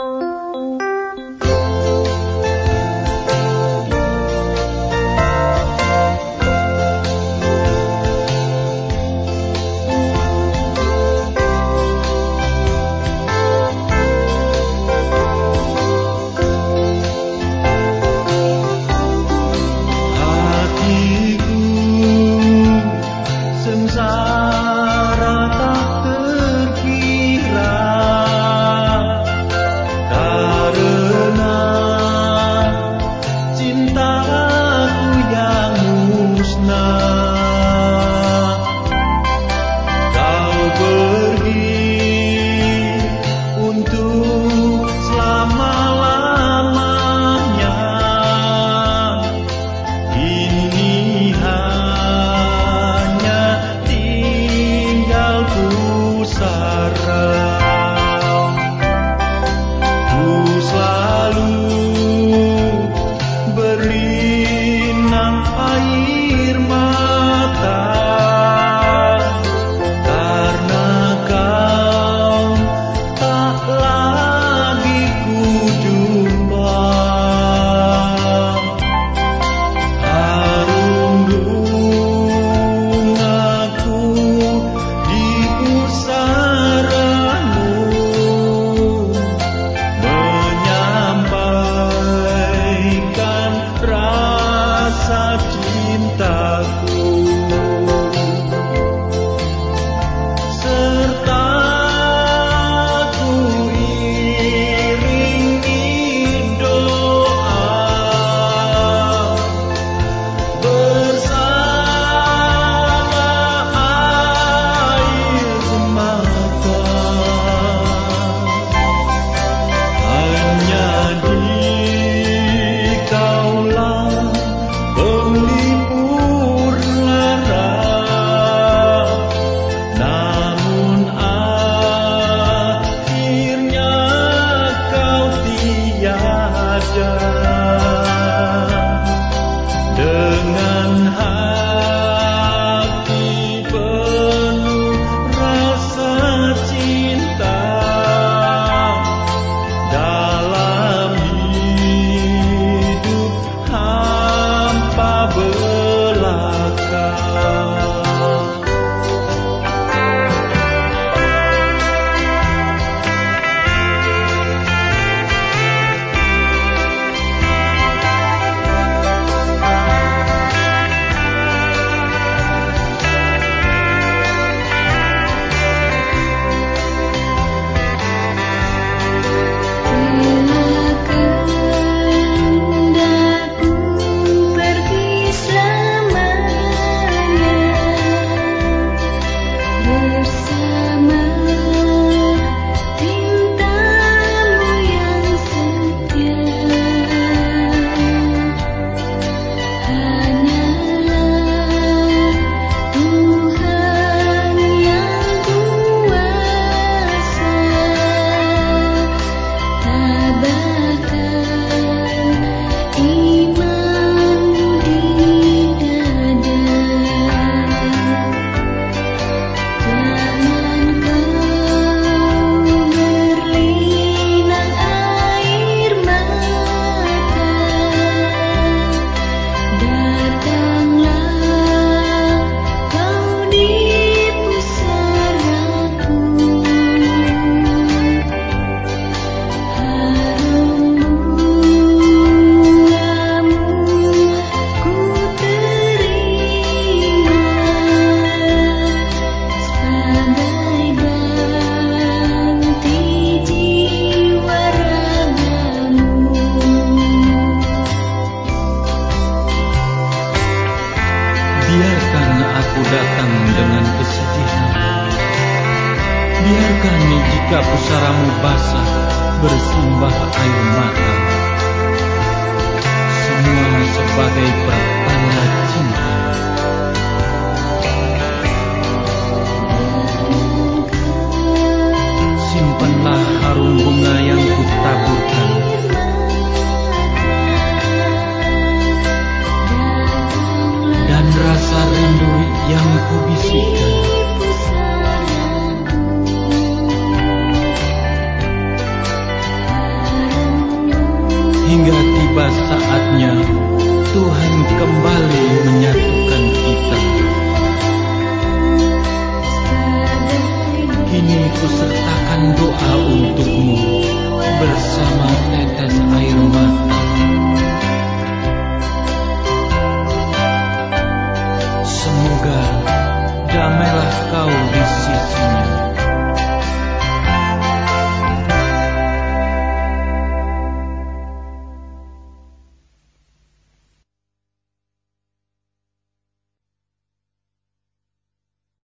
嗯。Sukani jika pusaramu basah Bersumbah air mata. Semua sebagai pertanda hingga tiba saatnya